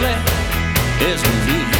lovely is with you.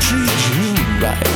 treat you right.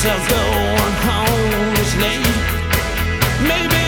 It's us going home this late. Maybe.